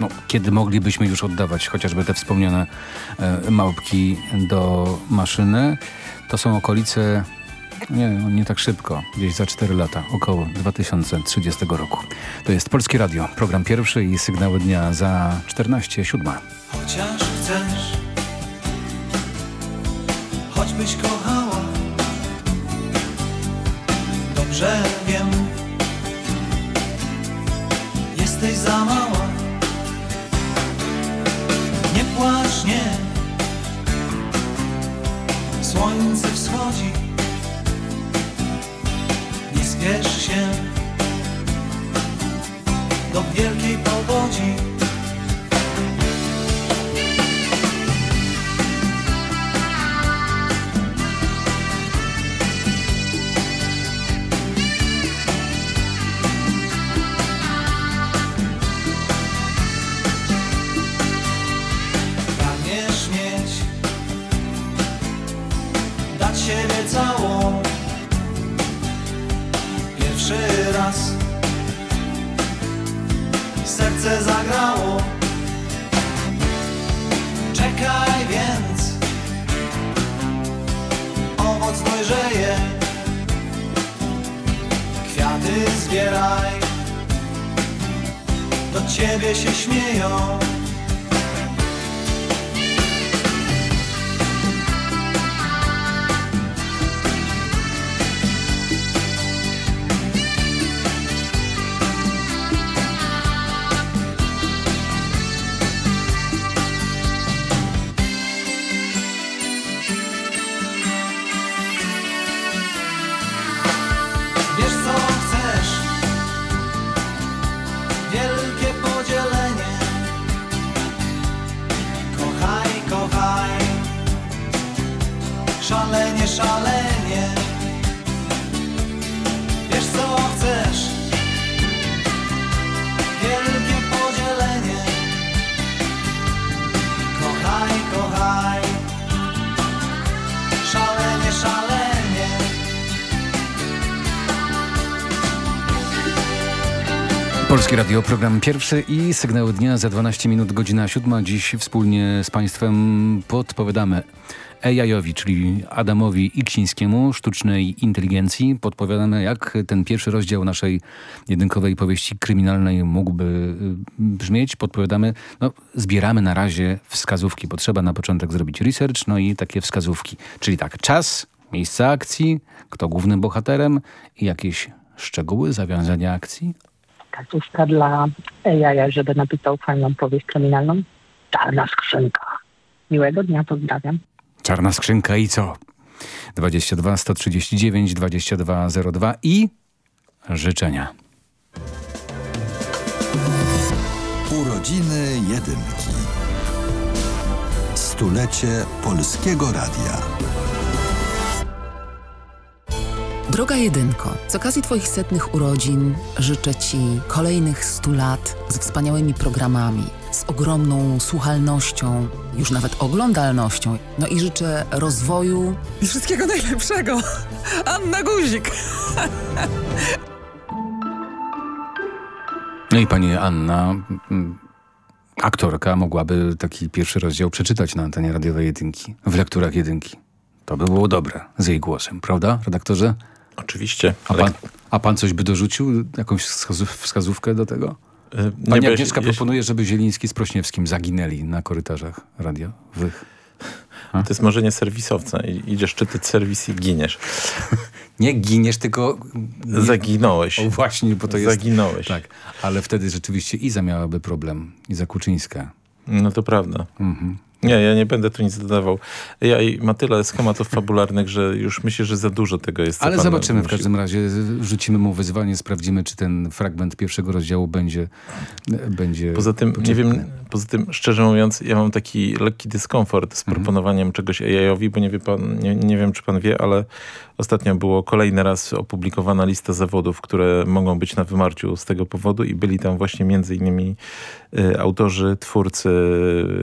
No, kiedy moglibyśmy już oddawać chociażby te wspomniane e, małpki do maszyny. To są okolice, nie, nie tak szybko, gdzieś za 4 lata, około 2030 roku. To jest Polskie Radio, program pierwszy i sygnały dnia za 14.07. Chociaż chcesz, choćbyś kochała, dobrze wiem, jesteś za mała. Nie płacz, nie, słońce wschodzi, nie spiesz się do wielkiej powodzi. Zagrało. Czekaj więc, owoc dojrzeje. Kwiaty zbieraj, do ciebie się śmieją. Polskie Radio, program pierwszy i sygnały dnia za 12 minut, godzina siódma. Dziś wspólnie z Państwem podpowiadamy AI-owi, czyli Adamowi Iksińskiemu, sztucznej inteligencji. Podpowiadamy, jak ten pierwszy rozdział naszej jedynkowej powieści kryminalnej mógłby y, brzmieć. Podpowiadamy, no zbieramy na razie wskazówki, bo trzeba na początek zrobić research, no i takie wskazówki. Czyli tak, czas, miejsce akcji, kto głównym bohaterem i jakieś szczegóły zawiązania akcji, Kasuszka dla AI, żeby napisał fajną powieść kryminalną. Czarna skrzynka. Miłego dnia, pozdrawiam. Czarna skrzynka i co? 22 139 2202 i życzenia. Urodziny Jedynki. Stulecie Polskiego Radia. Droga Jedynko, z okazji Twoich setnych urodzin życzę Ci kolejnych stu lat z wspaniałymi programami, z ogromną słuchalnością, już nawet oglądalnością. No i życzę rozwoju i wszystkiego najlepszego. Anna Guzik. No i pani Anna, mm, aktorka, mogłaby taki pierwszy rozdział przeczytać na antenie radiowej jedynki, w lekturach jedynki. To by było dobre z jej głosem, prawda, redaktorze? Oczywiście. A pan, A pan coś by dorzucił? Jakąś wskazów, wskazówkę do tego? nie, Pani bo ja Agnieszka się- proponuje, żeby Zieliński z Prośniewskim zaginęli na korytarzach radiowych. To jest marzenie serwisowca. Idziesz czytać serwis i giniesz. (laughs) Nie giniesz, tylko... Zaginąłeś. O właśnie, bo to jest... Zaginąłeś. Tak, ale wtedy rzeczywiście Iza miałaby problem. Iza Kuczyńska. No to prawda. Mhm. Nie, ja nie będę tu nic dodawał. Ja i ma tyle schematów fabularnych, że już myślę, że za dużo tego jest. Ale zobaczymy w musi- każdym razie. Rzucimy mu wyzwanie, sprawdzimy, czy ten fragment pierwszego rozdziału będzie... będzie Poza tym, nie poczytny. wiem, poza tym, szczerze mówiąc, ja mam taki lekki dyskomfort Mhm. z proponowaniem czegoś AI-owi, bo nie wie pan, nie, nie wiem, czy pan wie, ale ostatnio było kolejny raz opublikowana lista zawodów, które mogą być na wymarciu z tego powodu i byli tam właśnie między innymi y, autorzy, twórcy,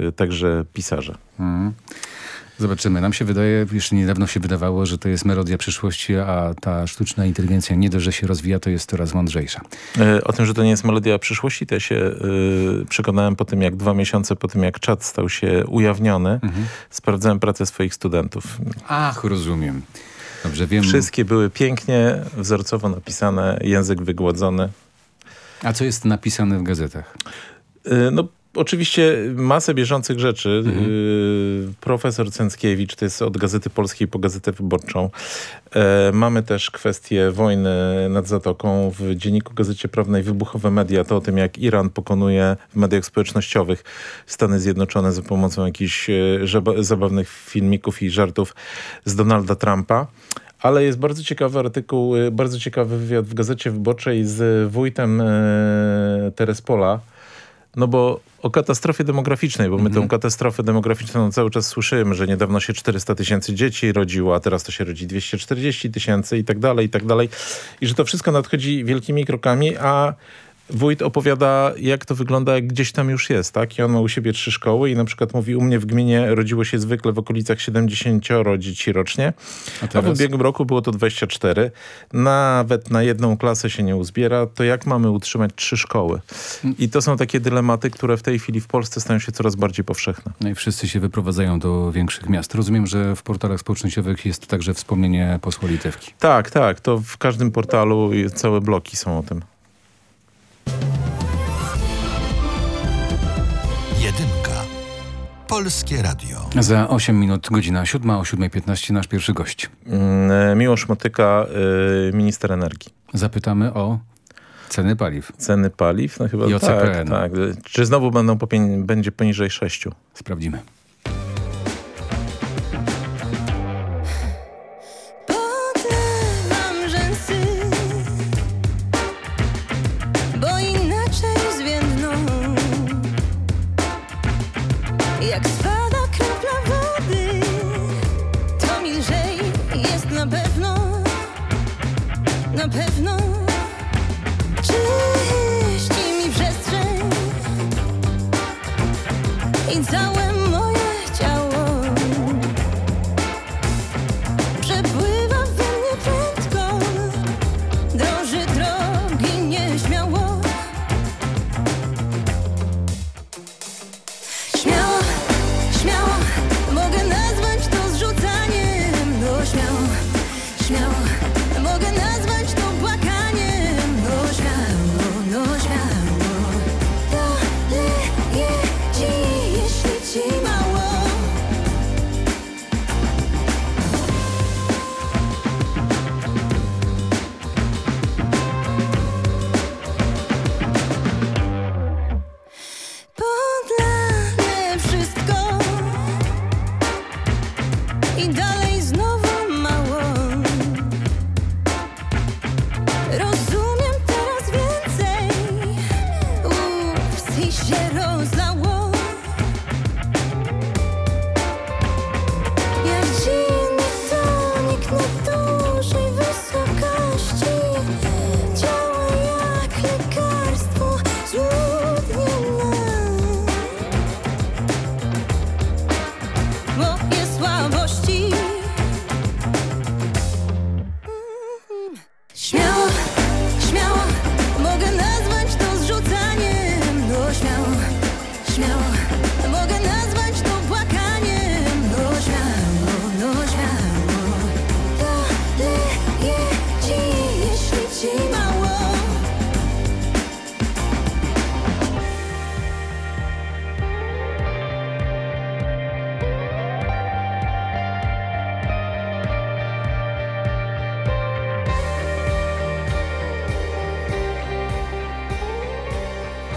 y, także pisarze. Mhm. Zobaczymy. Nam się wydaje, jeszcze niedawno się wydawało, że to jest melodia przyszłości, a ta sztuczna inteligencja nie dość, że się rozwija, to jest coraz mądrzejsza. E, O tym, że to nie jest melodia przyszłości, to ja się y, przekonałem po tym, jak dwa miesiące po tym, jak czat stał się ujawniony, Mhm. sprawdzałem pracę swoich studentów. Ach, rozumiem. Dobrze, wiem. Wszystkie były pięknie, wzorcowo napisane, język wygładzony. A co jest napisane w gazetach? Y, No, oczywiście masę bieżących rzeczy. Mhm. Y, Profesor Cęckiewicz, to jest od Gazety Polskiej po Gazetę Wyborczą. E, Mamy też kwestię wojny nad Zatoką. W Dzienniku Gazecie Prawnej Wybuchowe Media to o tym, jak Iran pokonuje w mediach społecznościowych Stany Zjednoczone za pomocą jakichś e, zabawnych filmików i żartów z Donalda Trumpa. Ale jest bardzo ciekawy artykuł, e, bardzo ciekawy wywiad w Gazecie Wyborczej z wójtem Terespola, no bo o katastrofie demograficznej, bo my Mhm. tę katastrofę demograficzną cały czas słyszymy, że niedawno się 400 tysięcy dzieci rodziło, a teraz to się rodzi 240 tysięcy i tak dalej, i tak dalej. I że to wszystko nadchodzi wielkimi krokami, a wójt opowiada, jak to wygląda, jak gdzieś tam już jest, tak? I on ma u siebie trzy szkoły i na przykład mówi, u mnie w gminie rodziło się zwykle w okolicach 70 dzieci rocznie, A a, w ubiegłym roku było to 24. Nawet na jedną klasę się nie uzbiera, to jak mamy utrzymać trzy szkoły? I to są takie dylematy, które w tej chwili w Polsce stają się coraz bardziej powszechne. No i wszyscy się wyprowadzają do większych miast. Rozumiem, że w portalach społecznościowych jest także wspomnienie posła Litewki. Tak, tak, to w każdym portalu całe bloki są o tym. Jedynka. Polskie Radio. Za 8 minut, godzina 7, o 7.15 nasz pierwszy gość. Mm, Miłosz Motyka, y, minister energii. Zapytamy o ceny paliw. Ceny paliw? No chyba I o tak, CPN. tak. Czy znowu będą popień- będzie poniżej 6? Sprawdzimy.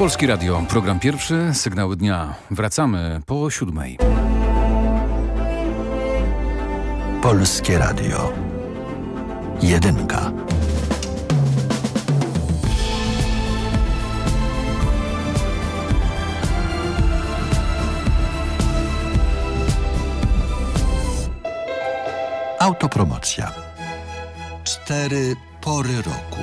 Polski Radio, program pierwszy, sygnały dnia. Wracamy po siódmej. Polskie Radio. Jedynka. Autopromocja. Cztery pory roku.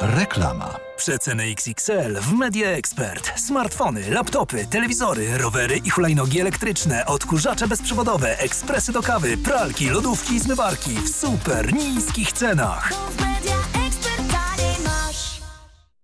Reklama. Przeceny XXL w Media Expert. Smartfony, laptopy, telewizory, rowery i hulajnogi elektryczne, odkurzacze bezprzewodowe, ekspresy do kawy, pralki, lodówki i zmywarki w super niskich cenach.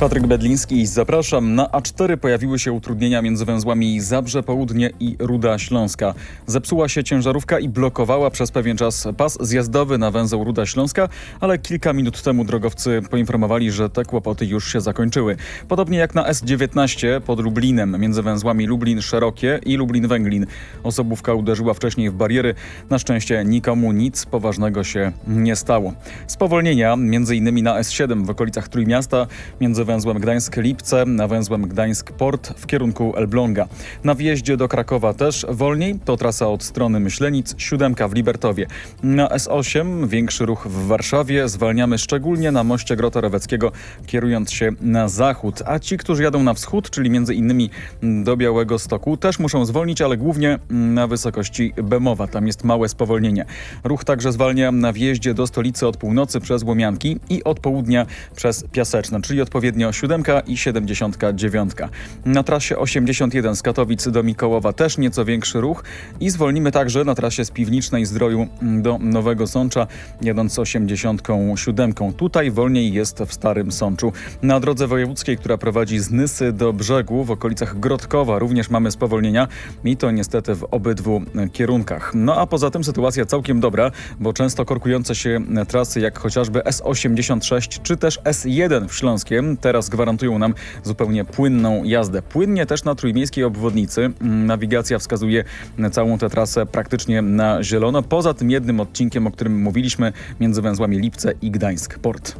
Patryk Bedliński, zapraszam. Na A4 pojawiły się utrudnienia między węzłami Zabrze Południe i Ruda Śląska. Zepsuła się ciężarówka i blokowała przez pewien czas pas zjazdowy na węzeł Ruda Śląska, ale kilka minut temu drogowcy poinformowali, że te kłopoty już się zakończyły. Podobnie jak na S19 pod Lublinem, między węzłami Lublin Szerokie i Lublin Węglin. Osobówka uderzyła wcześniej w bariery. Na szczęście nikomu nic poważnego się nie stało. Spowolnienia m.in. na S7 w okolicach Trójmiasta, między węzłem Gdańsk-Lipce, na węzłem Gdańsk-Port w kierunku Elbląga. Na wjeździe do Krakowa też wolniej, to trasa od strony Myślenic, siódemka w Libertowie. Na S8 większy ruch w Warszawie, zwalniamy szczególnie na moście Grota Roweckiego, kierując się na zachód. A ci, którzy jadą na wschód, czyli między innymi do Białego Stoku, też muszą zwolnić, ale głównie na wysokości Bemowa. Tam jest małe spowolnienie. Ruch także zwalnia na wjeździe do stolicy od północy przez Łomianki i od południa przez Piaseczne, czyli odpowiednio 7 i 79. Na trasie 81 z Katowic do Mikołowa też nieco większy ruch i zwolnimy także na trasie z Piwnicznej Zdroju do Nowego Sącza, jadąc 87. Tutaj wolniej jest w Starym Sączu. Na drodze wojewódzkiej, która prowadzi z Nysy do brzegu w okolicach Grodkowa również mamy spowolnienia i to niestety w obydwu kierunkach. No a poza tym sytuacja całkiem dobra, bo często korkujące się trasy jak chociażby S86 czy też S1 w Śląskiem teraz gwarantują nam zupełnie płynną jazdę. Płynnie też na trójmiejskiej obwodnicy. Mm, Nawigacja wskazuje całą tę trasę praktycznie na zielono, poza tym jednym odcinkiem, o którym mówiliśmy, między węzłami Lipce i Gdańsk Port.